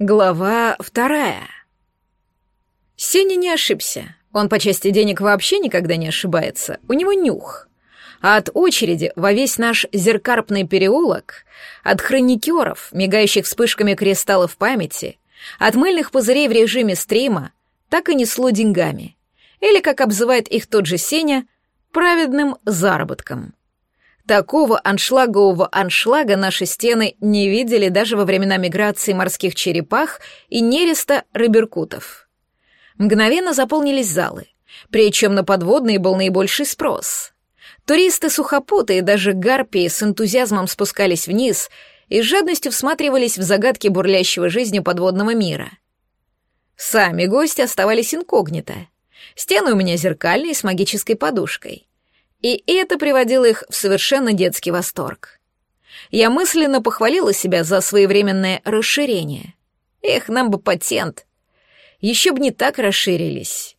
Глава вторая. Сеня не ошибся. Он по части денег вообще никогда не ошибается. У него нюх. А от очереди во весь наш зеркарпный переулок, от хроникеров, мигающих вспышками кристаллов памяти, от мыльных пузырей в режиме стрима, так и несло деньгами. Или, как обзывает их тот же Сеня, праведным заработком. Такого аншлагового аншлага наши стены не видели даже во времена миграции морских черепах и нереста рыберкутов. Мгновенно заполнились залы, причем на подводные был наибольший спрос. Туристы-сухопуты и даже гарпии с энтузиазмом спускались вниз и с жадностью всматривались в загадки бурлящего жизнью подводного мира. Сами гости оставались инкогнито. Стены у меня зеркальные с магической подушкой и это приводило их в совершенно детский восторг. Я мысленно похвалила себя за своевременное расширение. Эх, нам бы патент. Еще бы не так расширились.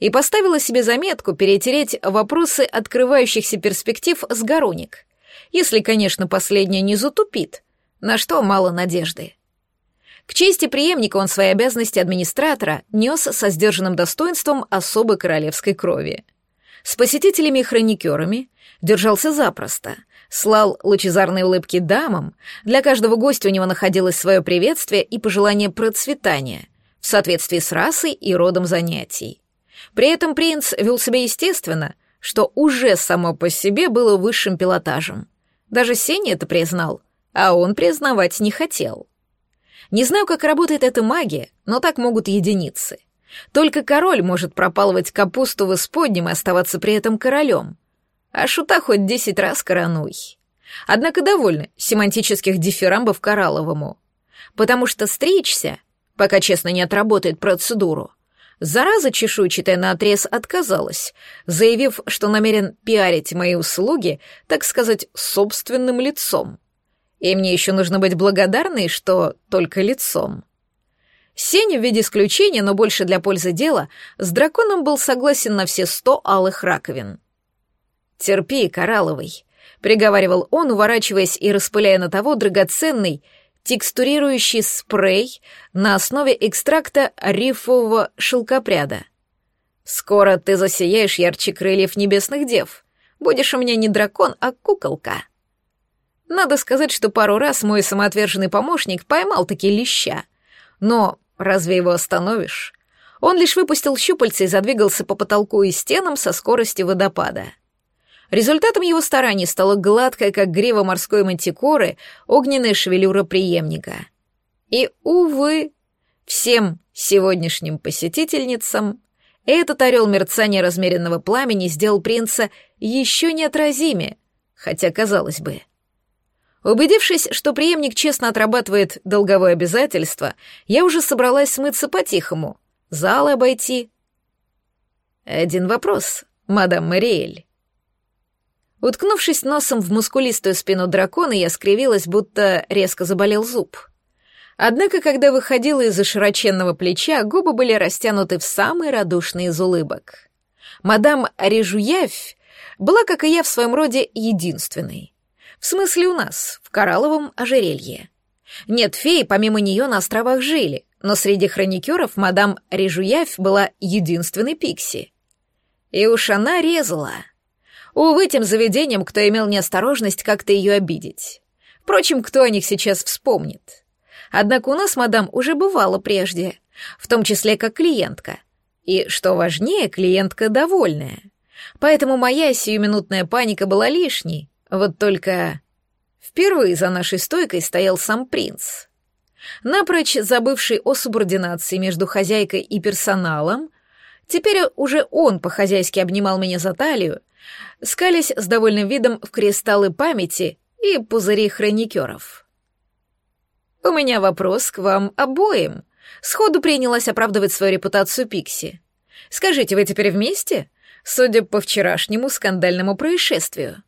И поставила себе заметку перетереть вопросы открывающихся перспектив с Гаруник. Если, конечно, последняя не затупит, на что мало надежды. К чести преемника он свои обязанности администратора нес со сдержанным достоинством особой королевской крови — с посетителями и хроникерами держался запросто, слал лучезарные улыбки дамам, для каждого гостя у него находилось свое приветствие и пожелание процветания в соответствии с расой и родом занятий. При этом принц вел себя естественно, что уже само по себе было высшим пилотажем. Даже Сеня это признал, а он признавать не хотел. Не знаю, как работает эта магия, но так могут единицы — только король может пропалывать капусту в исподнем и оставаться при этом королем. А шута хоть десять раз коронуй. Однако довольно семантических дифирамбов Коралловому. Потому что стричься, пока честно не отработает процедуру, зараза чешуйчатая наотрез отказалась, заявив, что намерен пиарить мои услуги, так сказать, собственным лицом. И мне еще нужно быть благодарной, что только лицом. Сеня в виде исключения, но больше для пользы дела, с драконом был согласен на все сто алых раковин. «Терпи, Коралловый», — приговаривал он, уворачиваясь и распыляя на того драгоценный, текстурирующий спрей на основе экстракта рифового шелкопряда. «Скоро ты засияешь ярче крыльев небесных дев. Будешь у меня не дракон, а куколка». Надо сказать, что пару раз мой самоотверженный помощник поймал таки леща, но Разве его остановишь? Он лишь выпустил щупальца и задвигался по потолку и стенам со скоростью водопада. Результатом его стараний стала гладкая, как грива морской мантикоры, огненная шевелюра преемника. И, увы, всем сегодняшним посетительницам этот орел мерцания размеренного пламени сделал принца еще неотразимее, хотя, казалось бы, Убедившись, что преемник честно отрабатывает долговое обязательство, я уже собралась смыться по-тихому, залы обойти. Один вопрос, мадам Мариэль. Уткнувшись носом в мускулистую спину дракона, я скривилась, будто резко заболел зуб. Однако, когда выходила из-за широченного плеча, губы были растянуты в самый радушный из улыбок. Мадам Режуявь была, как и я, в своем роде единственной. В смысле у нас, в коралловом ожерелье. Нет, феи помимо нее на островах жили, но среди хроникеров мадам Режуявь была единственной пикси. И уж она резала. Увы, тем заведением, кто имел неосторожность как-то ее обидеть. Впрочем, кто о них сейчас вспомнит? Однако у нас мадам уже бывала прежде, в том числе как клиентка. И, что важнее, клиентка довольная. Поэтому моя сиюминутная паника была лишней, вот только впервые за нашей стойкой стоял сам принц. Напрочь забывший о субординации между хозяйкой и персоналом, теперь уже он по-хозяйски обнимал меня за талию, скались с довольным видом в кристаллы памяти и пузыри хроникеров. «У меня вопрос к вам обоим», — сходу принялась оправдывать свою репутацию Пикси. «Скажите, вы теперь вместе?» Судя по вчерашнему скандальному происшествию.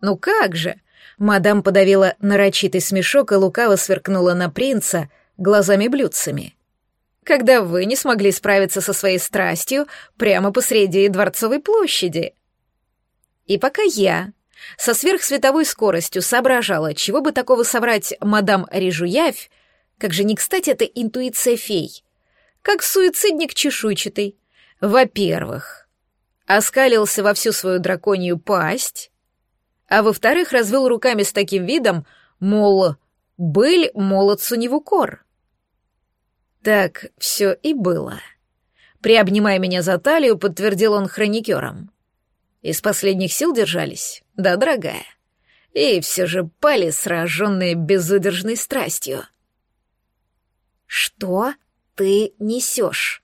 «Ну как же?» Мадам подавила нарочитый смешок и лукаво сверкнула на принца глазами-блюдцами. «Когда вы не смогли справиться со своей страстью прямо посреди Дворцовой площади?» И пока я со сверхсветовой скоростью соображала, чего бы такого соврать мадам Режуявь, Как же не кстати эта интуиция фей. Как суицидник чешуйчатый. Во-первых, оскалился во всю свою драконью пасть, а во-вторых, развел руками с таким видом, мол, быль молодцу не в укор. Так все и было. Приобнимая меня за талию, подтвердил он хроникером. Из последних сил держались, да, дорогая. И все же пали, сраженные безудержной страстью. «Что ты несешь?»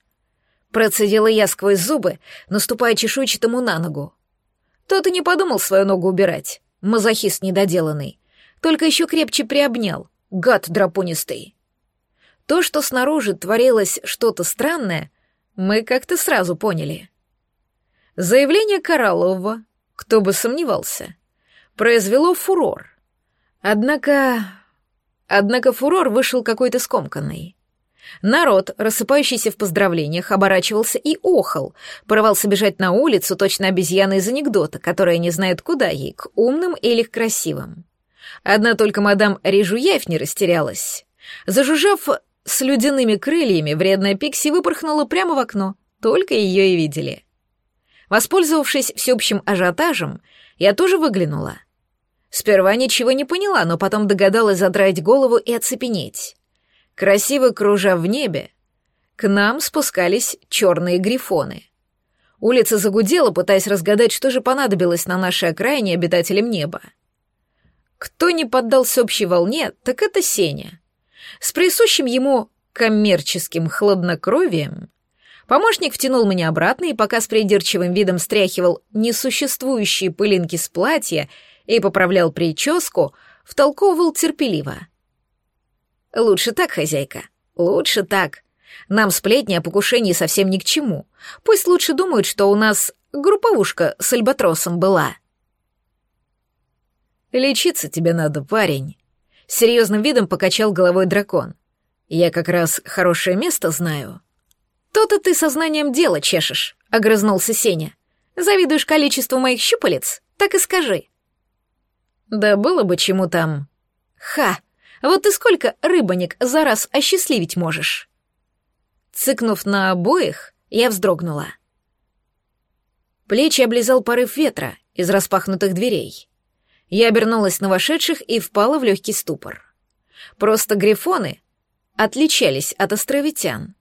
Процедила я сквозь зубы, наступая чешуйчатому на ногу. Тот и не подумал свою ногу убирать, мазохист недоделанный. Только еще крепче приобнял, гад драпунистый. То, что снаружи творилось что-то странное, мы как-то сразу поняли. Заявление Кораллова, кто бы сомневался, произвело фурор. Однако... Однако фурор вышел какой-то скомканный. Народ, рассыпающийся в поздравлениях, оборачивался и охал, порывался бежать на улицу, точно обезьяна из анекдота, которая не знает, куда ей, к умным или к красивым. Одна только мадам Режуяев не растерялась. Зажужжав с ледяными крыльями, вредная Пикси выпорхнула прямо в окно, только ее и видели. Воспользовавшись всеобщим ажиотажем, я тоже выглянула. Сперва ничего не поняла, но потом догадалась задраить голову и оцепенеть. Красиво кружа в небе, к нам спускались черные грифоны. Улица загудела, пытаясь разгадать, что же понадобилось на нашей окраине обитателям неба. Кто не поддался общей волне, так это Сеня. С присущим ему коммерческим хладнокровием помощник втянул меня обратно и пока с придирчивым видом стряхивал несуществующие пылинки с платья и поправлял прическу, втолковывал терпеливо — Лучше так, хозяйка, лучше так. Нам сплетни о покушении совсем ни к чему. Пусть лучше думают, что у нас групповушка с альбатросом была. Лечиться тебе надо, парень. Серьезным видом покачал головой дракон. Я как раз хорошее место знаю. То-то ты сознанием дела чешешь, огрызнулся Сеня. Завидуешь количеству моих щупалец? Так и скажи. Да было бы чему там. Ха! Вот ты сколько рыбонек за раз осчастливить можешь?» Цыкнув на обоих, я вздрогнула. Плечи облизал порыв ветра из распахнутых дверей. Я обернулась на вошедших и впала в легкий ступор. Просто грифоны отличались от островитян.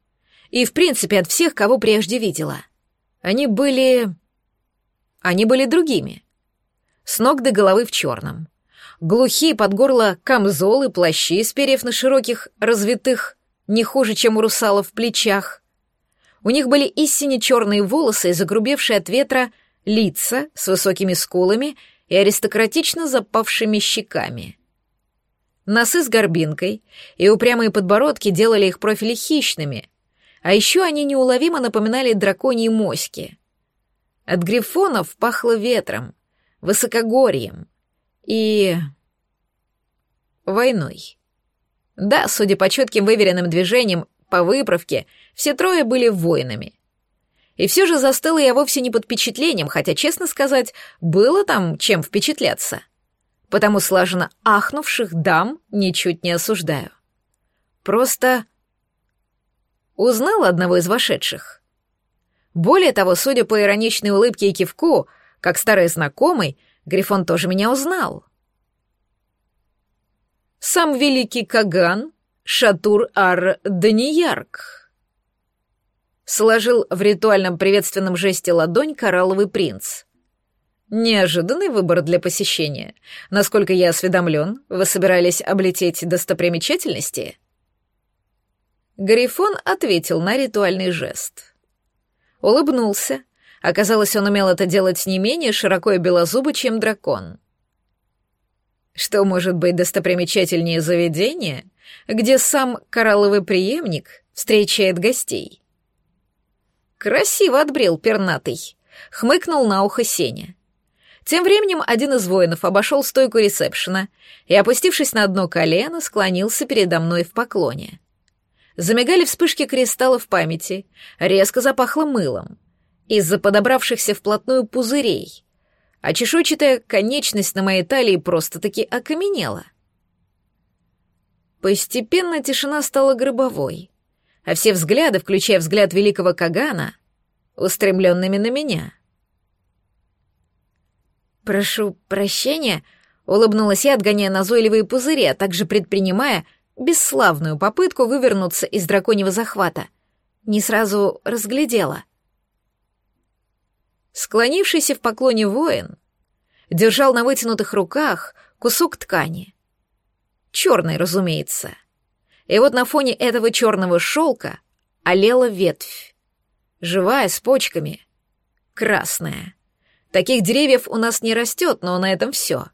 И, в принципе, от всех, кого прежде видела. Они были... Они были другими. С ног до головы в черном глухие под горло камзолы, плащи, сперев на широких, развитых, не хуже, чем у русалов, плечах. У них были истинно черные волосы и загрубевшие от ветра лица с высокими скулами и аристократично запавшими щеками. Носы с горбинкой и упрямые подбородки делали их профили хищными, а еще они неуловимо напоминали драконьи моськи. От грифонов пахло ветром, высокогорьем, и... войной. Да, судя по четким выверенным движениям, по выправке, все трое были воинами. И все же застыла я вовсе не под впечатлением, хотя, честно сказать, было там чем впечатляться. Потому слаженно ахнувших дам ничуть не осуждаю. Просто узнал одного из вошедших. Более того, судя по ироничной улыбке и кивку, как старый знакомый, Грифон тоже меня узнал. Сам великий Каган, Шатур Ар Даниярк. Сложил в ритуальном приветственном жесте ладонь коралловый принц. Неожиданный выбор для посещения. Насколько я осведомлен, вы собирались облететь достопримечательности? Грифон ответил на ритуальный жест. Улыбнулся, Оказалось, он умел это делать не менее широко и белозубо, чем дракон. Что может быть достопримечательнее заведения, где сам коралловый преемник встречает гостей? Красиво отбрил пернатый, хмыкнул на ухо Сеня. Тем временем один из воинов обошел стойку ресепшена и, опустившись на одно колено, склонился передо мной в поклоне. Замигали вспышки кристаллов памяти, резко запахло мылом из-за подобравшихся вплотную пузырей, а чешуйчатая конечность на моей талии просто-таки окаменела. Постепенно тишина стала гробовой, а все взгляды, включая взгляд великого Кагана, устремленными на меня. «Прошу прощения», — улыбнулась я, отгоняя назойливые пузыри, а также предпринимая бесславную попытку вывернуться из драконьего захвата. Не сразу разглядела. Склонившийся в поклоне воин держал на вытянутых руках кусок ткани. Черный, разумеется. И вот на фоне этого черного шелка олела ветвь. Живая, с почками. Красная. Таких деревьев у нас не растет, но на этом все.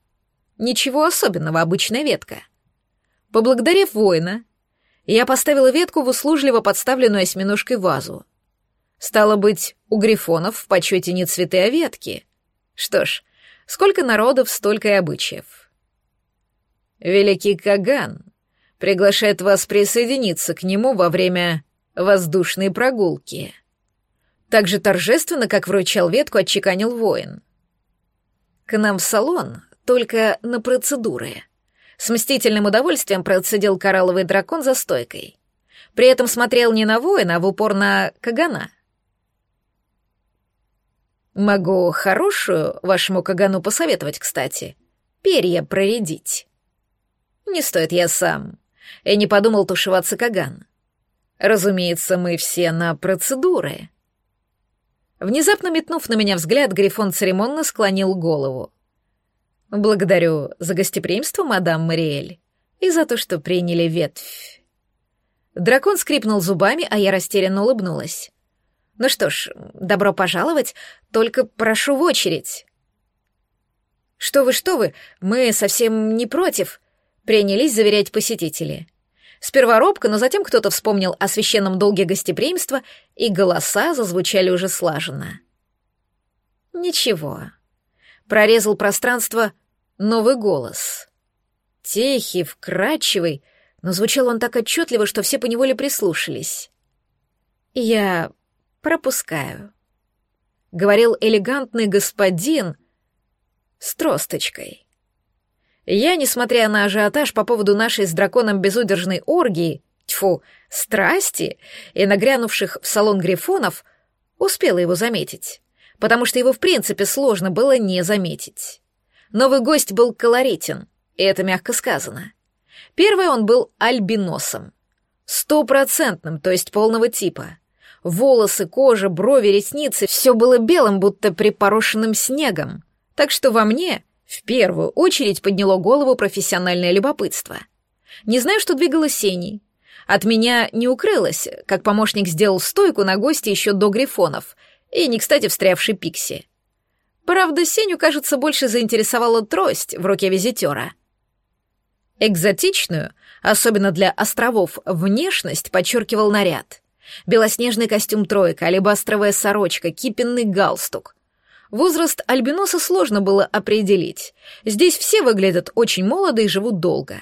Ничего особенного, обычная ветка. Поблагодарив воина, я поставила ветку в услужливо подставленную осьминожкой вазу. Стало быть, у грифонов в почете не цветы, а ветки. Что ж, сколько народов, столько и обычаев. Великий Каган приглашает вас присоединиться к нему во время воздушной прогулки. Так же торжественно, как вручал ветку, отчеканил воин. К нам в салон, только на процедуры. С мстительным удовольствием процедил коралловый дракон за стойкой. При этом смотрел не на воина, а в упор на Кагана. Могу хорошую вашему Кагану посоветовать, кстати. Перья проредить. Не стоит я сам. И не подумал тушеваться Каган. Разумеется, мы все на процедуры. Внезапно метнув на меня взгляд, Грифон церемонно склонил голову. «Благодарю за гостеприимство, мадам Мариэль, и за то, что приняли ветвь». Дракон скрипнул зубами, а я растерянно улыбнулась. «Ну что ж, добро пожаловать, только прошу в очередь». «Что вы, что вы, мы совсем не против», — принялись заверять посетители. Сперва робко, но затем кто-то вспомнил о священном долге гостеприимства, и голоса зазвучали уже слаженно. Ничего. Прорезал пространство новый голос. Тихий, вкрадчивый, но звучал он так отчетливо, что все поневоле прислушались. «Я пропускаю», — говорил элегантный господин с тросточкой. Я, несмотря на ажиотаж по поводу нашей с драконом безудержной оргии, тьфу, страсти и нагрянувших в салон грифонов, успела его заметить, потому что его в принципе сложно было не заметить. Новый гость был колоритен, и это мягко сказано. Первый он был альбиносом. Стопроцентным, то есть полного типа. Волосы, кожа, брови, ресницы — все было белым, будто припорошенным снегом. Так что во мне в первую очередь подняло голову профессиональное любопытство. Не знаю, что двигало Сеней. От меня не укрылось, как помощник сделал стойку на гости еще до грифонов и не кстати встрявший Пикси. Правда, Сеню, кажется, больше заинтересовала трость в руке визитера. Экзотичную, особенно для островов, внешность подчеркивал наряд. Белоснежный костюм тройка, алебастровая сорочка, кипенный галстук. Возраст альбиноса сложно было определить. Здесь все выглядят очень молодо и живут долго.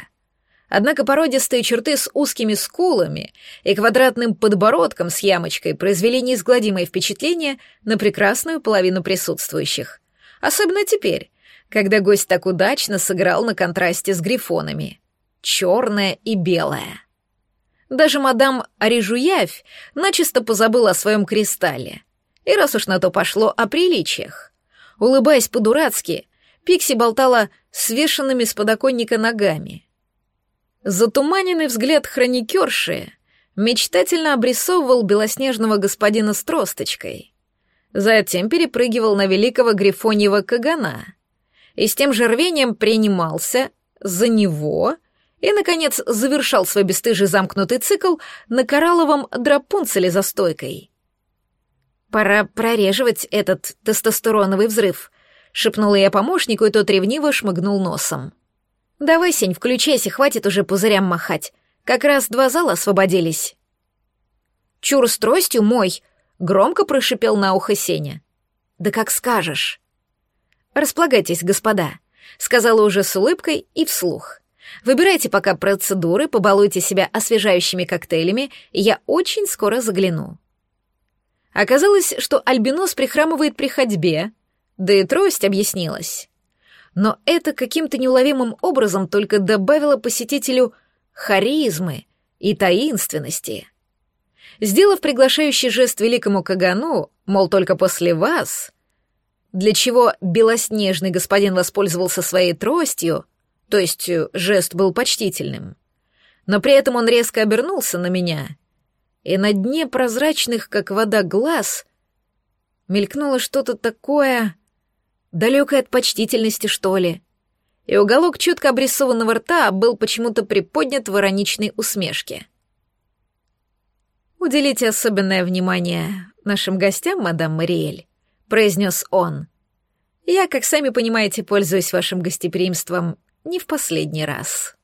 Однако породистые черты с узкими скулами и квадратным подбородком с ямочкой произвели неизгладимое впечатление на прекрасную половину присутствующих. Особенно теперь, когда гость так удачно сыграл на контрасте с грифонами. Черное и белое. Даже мадам Арижуявь начисто позабыла о своем кристалле — и раз уж на то пошло, о приличиях. Улыбаясь по-дурацки, Пикси болтала свешенными с подоконника ногами. Затуманенный взгляд хроникерши мечтательно обрисовывал белоснежного господина с тросточкой. Затем перепрыгивал на великого грифоньего кагана и с тем же рвением принимался за него и, наконец, завершал свой бесстыжий замкнутый цикл на коралловом драпунцеле за стойкой — Пора прореживать этот тестостероновый взрыв, шепнула я помощнику, и тот ревниво шмыгнул носом. Давай, Сень, включайся, хватит уже пузырям махать. Как раз два зала освободились. Чур с тростью мой, громко прошипел на ухо Сеня. Да как скажешь. Располагайтесь, господа, сказала уже с улыбкой и вслух. Выбирайте пока процедуры, побалуйте себя освежающими коктейлями, я очень скоро загляну. Оказалось, что альбинос прихрамывает при ходьбе, да и трость объяснилась. Но это каким-то неуловимым образом только добавило посетителю харизмы и таинственности. Сделав приглашающий жест великому Кагану, мол, только после вас, для чего белоснежный господин воспользовался своей тростью, то есть э, жест был почтительным, но при этом он резко обернулся на меня, и на дне прозрачных, как вода, глаз мелькнуло что-то такое далекое от почтительности, что ли, и уголок чутко обрисованного рта был почему-то приподнят в ироничной усмешке. «Уделите особенное внимание нашим гостям, мадам Мариэль», — произнес он. «Я, как сами понимаете, пользуюсь вашим гостеприимством не в последний раз».